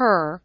her